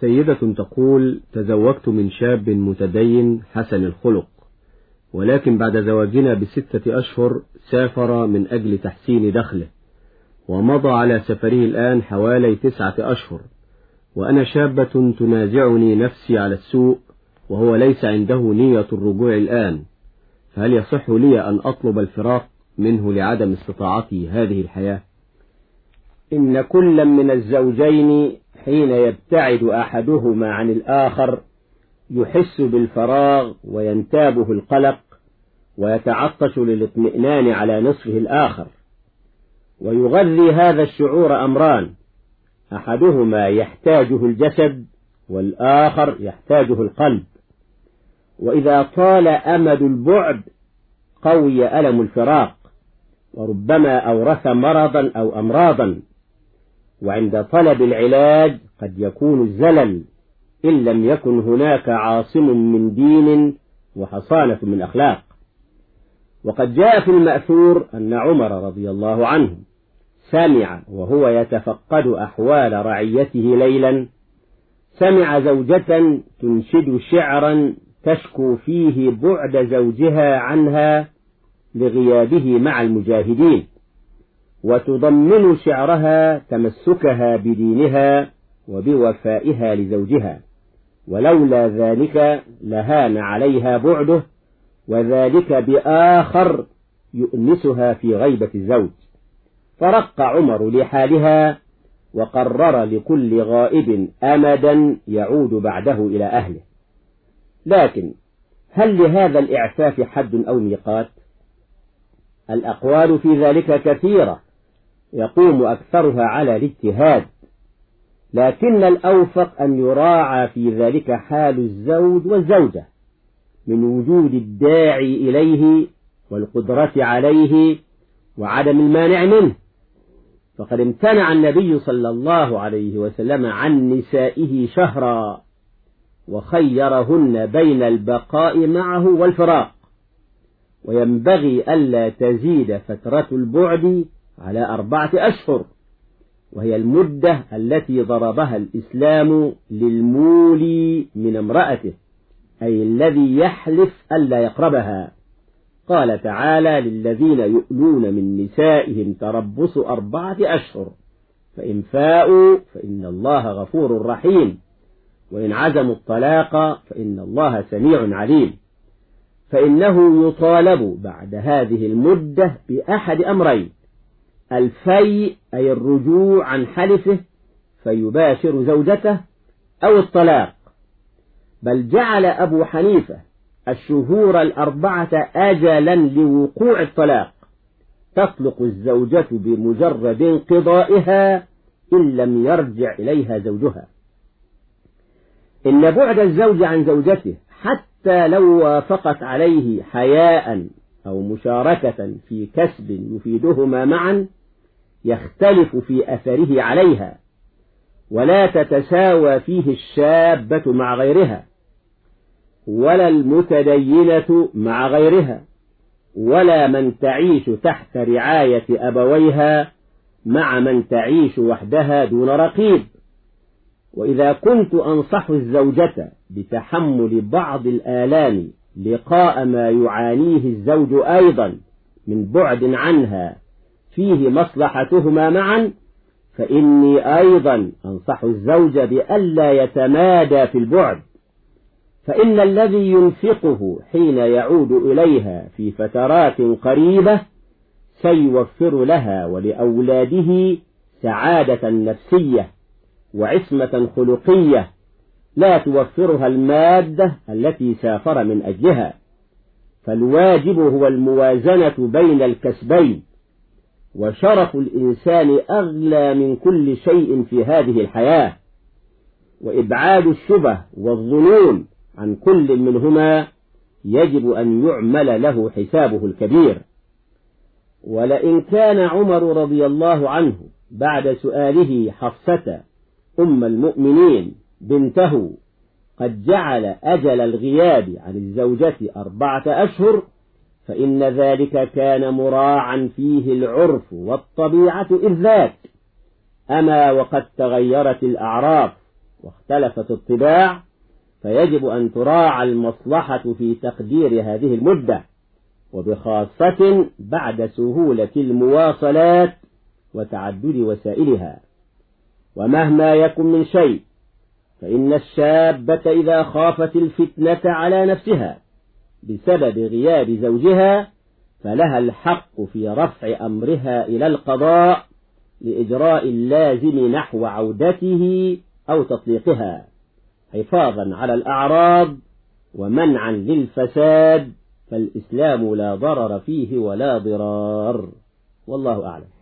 سيدة تقول تزوجت من شاب متدين حسن الخلق ولكن بعد زواجنا بستة أشهر سافر من أجل تحسين دخله ومضى على سفره الآن حوالي تسعة أشهر وأنا شابة تنازعني نفسي على السوء وهو ليس عنده نية الرجوع الآن فهل يصح لي أن أطلب الفراق منه لعدم استطاعتي هذه الحياة؟ إن كل من الزوجين حين يبتعد أحدهما عن الآخر يحس بالفراغ وينتابه القلق ويتعطش للاطمئنان على نصفه الآخر. ويغذي هذا الشعور أمران أحدهما يحتاجه الجسد والآخر يحتاجه القلب. وإذا طال أمد البعد قوي ألم الفراق وربما أورث مرضا أو أمراضا. وعند طلب العلاج قد يكون الزلل إن لم يكن هناك عاصم من دين وحصانة من أخلاق. وقد جاء في المأثور أن عمر رضي الله عنه سمع وهو يتفقد أحوال رعيته ليلا سمع زوجة تنشد شعرا تشكو فيه بعد زوجها عنها لغيابه مع المجاهدين. وتضمن شعرها تمسكها بدينها وبوفائها لزوجها. ولولا ذلك لهان عليها بعده وذلك بآخر يؤنسها في غيبة الزوج. فرق عمر لحالها وقرر لكل غائب أمدا يعود بعده إلى أهله. لكن هل لهذا الإعفاف حد أو ميقات؟ الأقوال في ذلك كثيرة. يقوم أكثرها على الاجتهاد. لكن الأوفق أن يراعى في ذلك حال الزوج والزوجة من وجود الداعي إليه والقدرة عليه وعدم المانع منه. فقد امتنع النبي صلى الله عليه وسلم عن نسائه شهرا وخيرهن بين البقاء معه والفراق. وينبغي ألا تزيد فترة البعد على أربعة أشهر وهي المدة التي ضربها الإسلام للمولي من امرأته أي الذي يحلف ألا يقربها. قال تعالى للذين يؤلون من نسائهم تربص أربعة أشهر فإن فاءوا فإن الله غفور رحيم وإن عزموا الطلاق فإن الله سميع عليم. فإنه يطالب بعد هذه المدة بأحد أمرين الفي أي الرجوع عن حلفه فيباشر زوجته أو الطلاق. بل جعل أبو حنيفة الشهور الأربعة أجلا لوقوع الطلاق. تطلق الزوجة بمجرد انقضائها إن لم يرجع إليها زوجها. إن بعد الزوج عن زوجته حتى لو وافقت عليه حياء أو مشاركة في كسب يفيدهما معا يختلف في أثره عليها ولا تتساوى فيه الشابة مع غيرها ولا المتدينة مع غيرها ولا من تعيش تحت رعاية أبويها مع من تعيش وحدها دون رقيب. وإذا كنت أنصح الزوجة بتحمل بعض الآلام لقاء ما يعانيه الزوج أيضا من بعد عنها فيه مصلحتهما معا فإني أيضا أنصح الزوج بألا يتمادى في البعد فإن الذي ينفقه حين يعود إليها في فترات قريبة سيوفر لها ولأولاده سعادة نفسية وعصمة خلقية لا توفرها المادة التي سافر من أجلها فالواجب هو الموازنة بين الكسبين. وشرف الإنسان أغلى من كل شيء في هذه الحياة وإبعاد الشبه والظنون عن كل منهما يجب أن يعمل له حسابه الكبير. ولئن كان عمر رضي الله عنه بعد سؤاله حفصة أم المؤمنين بنته قد جعل أجل الغياب عن الزوجة أربعة أشهر فإن ذلك كان مراعا فيه العرف والطبيعة إذ ذاك. أما وقد تغيرت الأعراف واختلفت الطباع فيجب أن تراعى المصلحة في تقدير هذه المدة وبخاصة بعد سهولة المواصلات وتعدد وسائلها. ومهما يكن من شيء فإن الشابة إذا خافت الفتنة على نفسها. بسبب غياب زوجها فلها الحق في رفع أمرها إلى القضاء لإجراء اللازم نحو عودته أو تطليقها حفاظا على الأعراض ومنعا للفساد فالإسلام لا ضرر فيه ولا ضرار. والله أعلم.